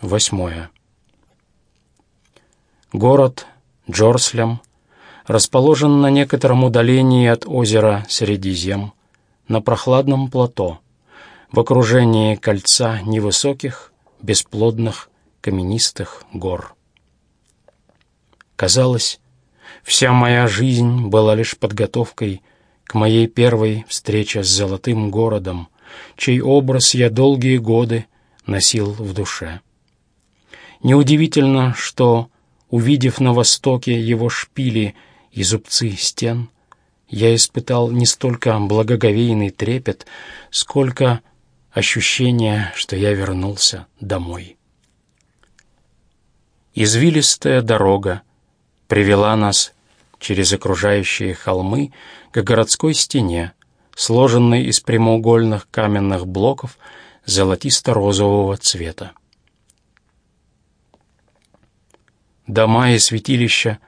Восьмое. Город Джорслям расположен на некотором удалении от озера Средизем, на прохладном плато, в окружении кольца невысоких, бесплодных, каменистых гор. Казалось, вся моя жизнь была лишь подготовкой к моей первой встрече с золотым городом, чей образ я долгие годы носил в душе. Неудивительно, что, увидев на востоке его шпили и зубцы стен, я испытал не столько благоговейный трепет, сколько ощущение, что я вернулся домой. Извилистая дорога привела нас через окружающие холмы к городской стене, сложенной из прямоугольных каменных блоков золотисто-розового цвета. Дома и святилища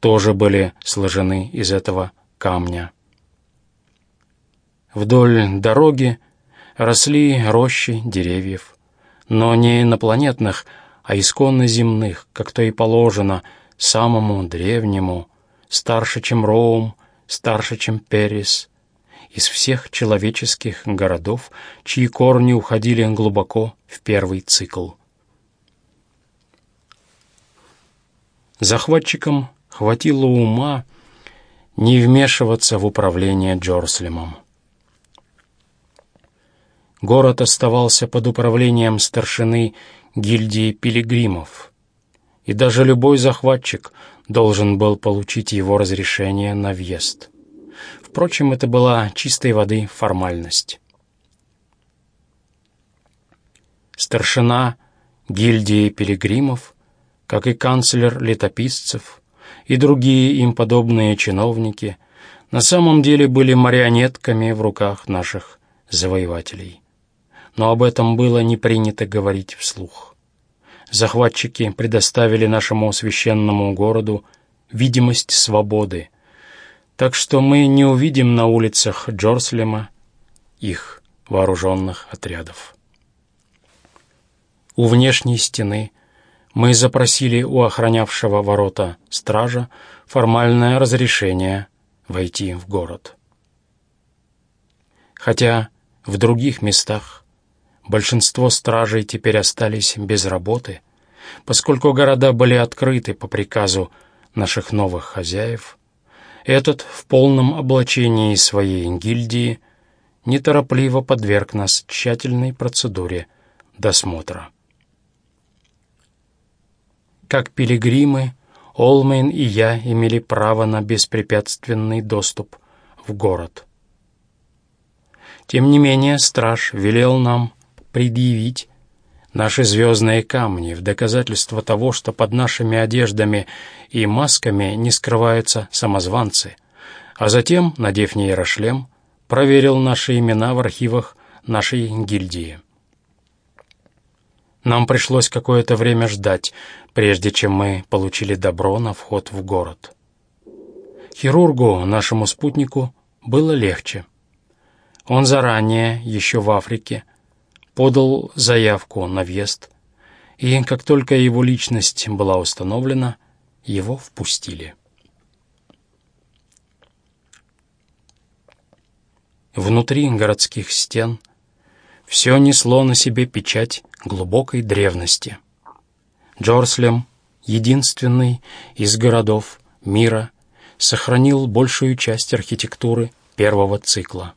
тоже были сложены из этого камня. Вдоль дороги росли рощи деревьев, но не инопланетных, а исконно земных, как то и положено самому древнему, старше, чем Роум, старше, чем Перис, из всех человеческих городов, чьи корни уходили глубоко в первый цикл. Захватчикам хватило ума не вмешиваться в управление Джорслемом. Город оставался под управлением старшины гильдии пилигримов, и даже любой захватчик должен был получить его разрешение на въезд. Впрочем, это была чистой воды формальность. Старшина гильдии пилигримов, как и канцлер летописцев и другие им подобные чиновники, на самом деле были марионетками в руках наших завоевателей. Но об этом было не принято говорить вслух захватчики предоставили нашему священному городу видимость свободы, так что мы не увидим на улицах Джорслема их вооруженных отрядов. У внешней стены мы запросили у охранявшего ворота стража формальное разрешение войти в город. Хотя в других местах Большинство стражей теперь остались без работы, поскольку города были открыты по приказу наших новых хозяев. Этот в полном облачении своей гильдии неторопливо подверг нас тщательной процедуре досмотра. Как пилигримы, Олмейн и я имели право на беспрепятственный доступ в город. Тем не менее, страж велел нам предъявить наши звездные камни в доказательство того, что под нашими одеждами и масками не скрываются самозванцы, а затем, надев нейрошлем, проверил наши имена в архивах нашей гильдии. Нам пришлось какое-то время ждать, прежде чем мы получили добро на вход в город. Хирургу, нашему спутнику, было легче. Он заранее, еще в Африке, подал заявку на въезд, и как только его личность была установлена, его впустили. Внутри городских стен все несло на себе печать глубокой древности. Джорслем, единственный из городов мира, сохранил большую часть архитектуры первого цикла.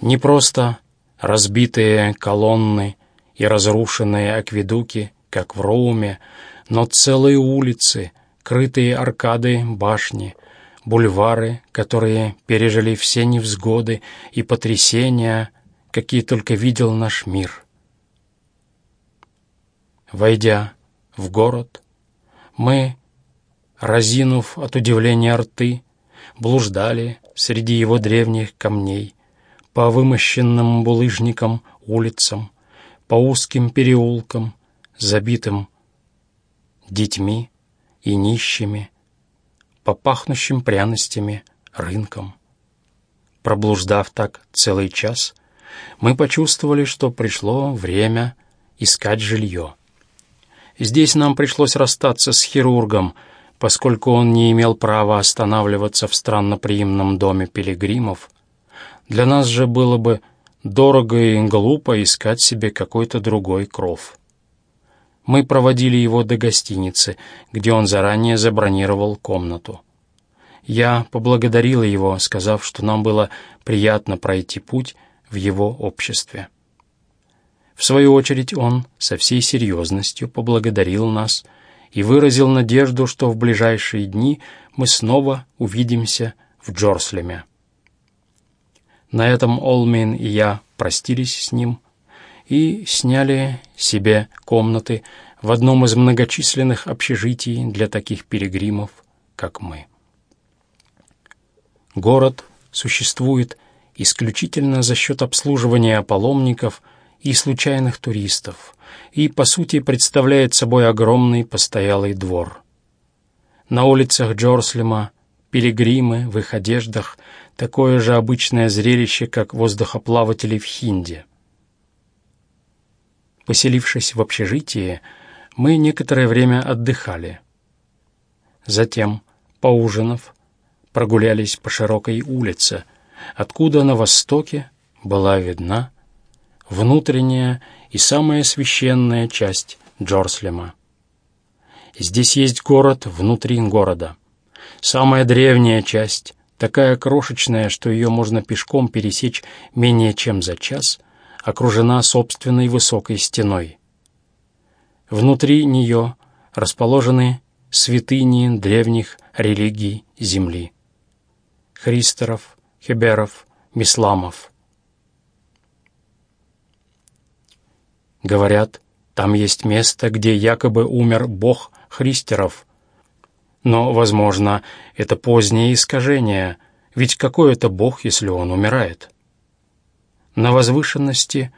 Не просто разбитые колонны и разрушенные акведуки, как в Роуме, но целые улицы, крытые аркады башни, бульвары, которые пережили все невзгоды и потрясения, какие только видел наш мир. Войдя в город, мы, разинув от удивления рты, блуждали среди его древних камней, по вымощенным булыжникам улицам, по узким переулкам, забитым детьми и нищими, по пахнущим пряностями рынкам. Проблуждав так целый час, мы почувствовали, что пришло время искать жилье. Здесь нам пришлось расстаться с хирургом, поскольку он не имел права останавливаться в странноприимном доме пилигримов. Для нас же было бы дорого и глупо искать себе какой-то другой кров. Мы проводили его до гостиницы, где он заранее забронировал комнату. Я поблагодарила его, сказав, что нам было приятно пройти путь в его обществе. В свою очередь он со всей серьезностью поблагодарил нас и выразил надежду, что в ближайшие дни мы снова увидимся в Джорслеме. На этом Олмейн и я простились с ним и сняли себе комнаты в одном из многочисленных общежитий для таких пилигримов, как мы. Город существует исключительно за счет обслуживания паломников и случайных туристов и, по сути, представляет собой огромный постоялый двор. На улицах Джорслема пилигримы в их одеждах — такое же обычное зрелище, как воздухоплаватели в Хинде. Поселившись в общежитии, мы некоторое время отдыхали. Затем, поужинав, прогулялись по широкой улице, откуда на востоке была видна внутренняя и самая священная часть Джорслема. Здесь есть город внутри города. Самая древняя часть, такая крошечная, что ее можно пешком пересечь менее чем за час, окружена собственной высокой стеной. Внутри нее расположены святыни древних религий Земли. Христеров, Хеберов, Мисламов. Говорят, там есть место, где якобы умер бог Христеров. Но, возможно, это позднее искажение, ведь какой это бог, если он умирает? На возвышенности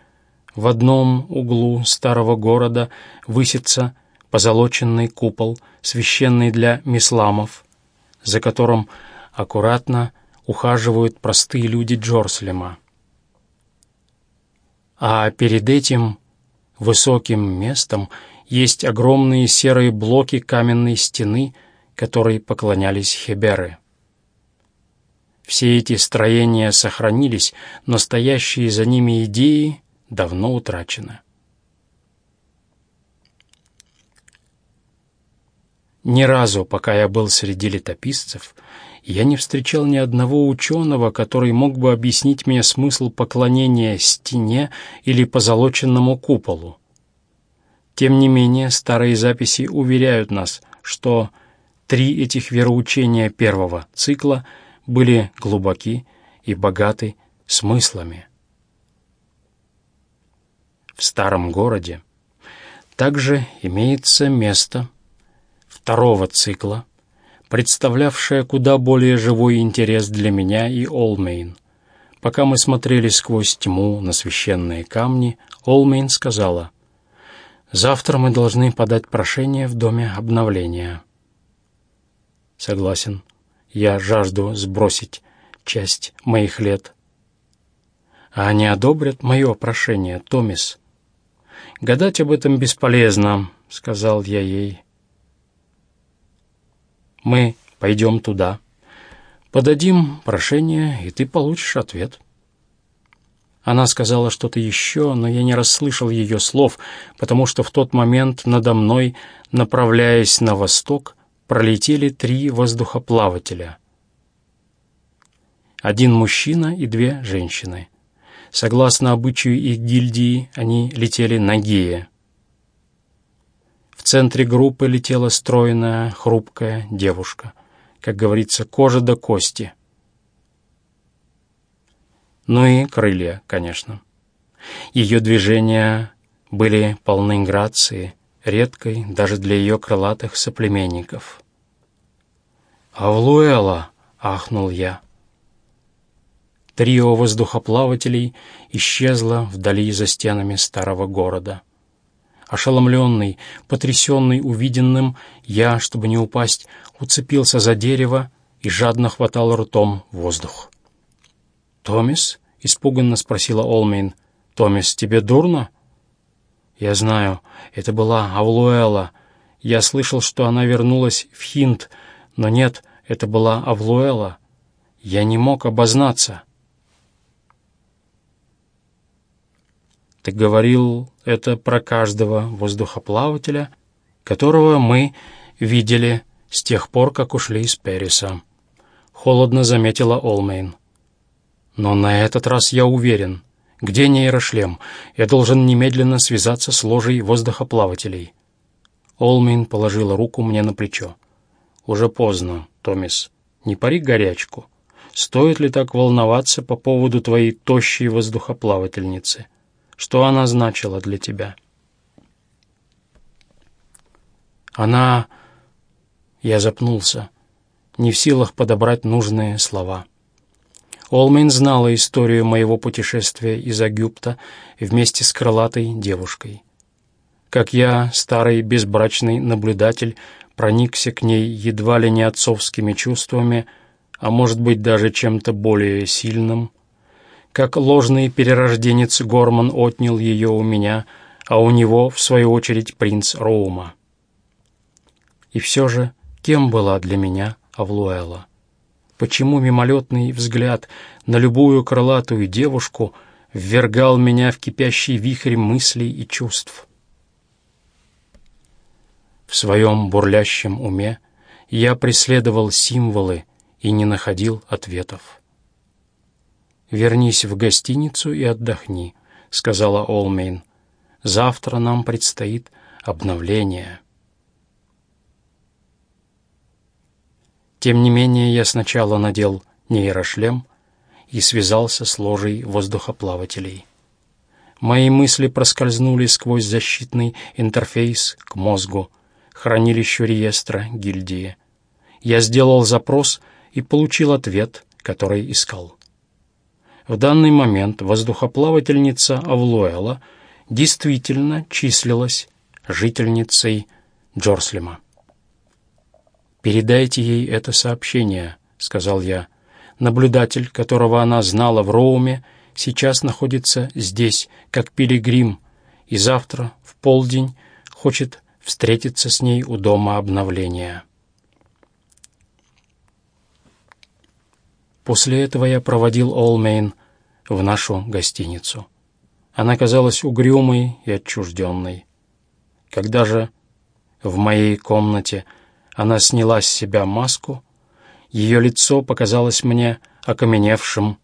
в одном углу старого города высится позолоченный купол, священный для мисламов, за которым аккуратно ухаживают простые люди Джорслема. А перед этим высоким местом есть огромные серые блоки каменной стены, которой поклонялись хеберы. Все эти строения сохранились, но стоящие за ними идеи давно утрачены. Ни разу, пока я был среди летописцев, я не встречал ни одного ученого, который мог бы объяснить мне смысл поклонения стене или позолоченному куполу. Тем не менее, старые записи уверяют нас, что три этих вероучения первого цикла были глубоки и богаты смыслами. В старом городе также имеется место второго цикла – представлявшая куда более живой интерес для меня и Олмейн. Пока мы смотрели сквозь тьму на священные камни, Олмейн сказала, «Завтра мы должны подать прошение в Доме обновления». «Согласен. Я жажду сбросить часть моих лет». «А они одобрят мое прошение, Томис?» «Гадать об этом бесполезно», — сказал я ей. Мы пойдем туда, подадим прошение, и ты получишь ответ». Она сказала что-то еще, но я не расслышал ее слов, потому что в тот момент надо мной, направляясь на восток, пролетели три воздухоплавателя. Один мужчина и две женщины. Согласно обычаю их гильдии, они летели на Гея центре группы летела стройная, хрупкая девушка. Как говорится, кожа до кости. Ну и крылья, конечно. Ее движения были полны грации, редкой даже для ее крылатых соплеменников. «Авлуэла!» — ахнул я. Трио воздухоплавателей исчезло вдали за стенами старого города. Ошеломленный, потрясенный увиденным, я, чтобы не упасть, уцепился за дерево и жадно хватал ртом воздух. «Томис?» — испуганно спросила Олмейн. «Томис, тебе дурно?» «Я знаю, это была Авлуэла. Я слышал, что она вернулась в Хинт, но нет, это была Авлуэла. Я не мог обознаться». «Ты говорил это про каждого воздухоплавателя, которого мы видели с тех пор, как ушли из Периса», — холодно заметила Олмейн. «Но на этот раз я уверен. Где нейрошлем? Я должен немедленно связаться с ложей воздухоплавателей». Олмейн положила руку мне на плечо. «Уже поздно, Томис. Не пари горячку. Стоит ли так волноваться по поводу твоей тощей воздухоплавательницы? Что она значила для тебя?» Она я запнулся, не в силах подобрать нужные слова. Олмейн знала историю моего путешествия из Агюпта вместе с крылатой девушкой. Как я, старый безбрачный наблюдатель, проникся к ней едва ли не отцовскими чувствами, а может быть даже чем-то более сильным. Как ложный перерожденец Горман отнял ее у меня, а у него, в свою очередь, принц Роума. И все же Кем была для меня Авлуэла? Почему мимолетный взгляд на любую крылатую девушку ввергал меня в кипящий вихрь мыслей и чувств? В своем бурлящем уме я преследовал символы и не находил ответов. «Вернись в гостиницу и отдохни», — сказала Олмейн. «Завтра нам предстоит обновление». Тем не менее, я сначала надел нейрошлем и связался с ложей воздухоплавателей. Мои мысли проскользнули сквозь защитный интерфейс к мозгу, хранилищу реестра гильдии. Я сделал запрос и получил ответ, который искал. В данный момент воздухоплавательница Авлуэла действительно числилась жительницей Джорслима. «Передайте ей это сообщение», — сказал я. «Наблюдатель, которого она знала в Роуме, сейчас находится здесь, как пилигрим, и завтра, в полдень, хочет встретиться с ней у дома обновления». После этого я проводил Олмейн в нашу гостиницу. Она казалась угрюмой и отчужденной. Когда же в моей комнате она сняла с себя маску. Ее лицо показалось мне окаменевшим.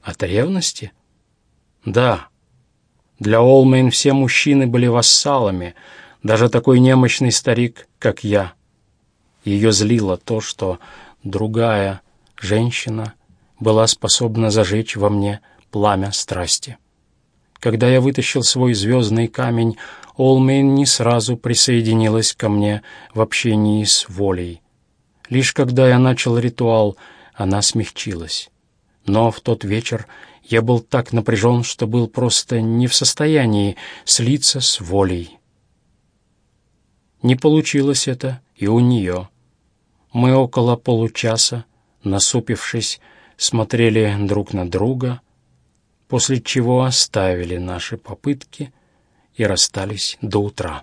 От ревности? Да. Для Олмейн все мужчины были вассалами, даже такой немощный старик, как я. Ее злило то, что другая женщина была способна зажечь во мне пламя страсти. Когда я вытащил свой звездный камень, Олмейн не сразу присоединилась ко мне в общении с волей. Лишь когда я начал ритуал, она смягчилась. Но в тот вечер я был так напряжен, что был просто не в состоянии слиться с волей. Не получилось это и у нее. Мы около получаса, насупившись, смотрели друг на друга, после чего оставили наши попытки — и расстались до утра.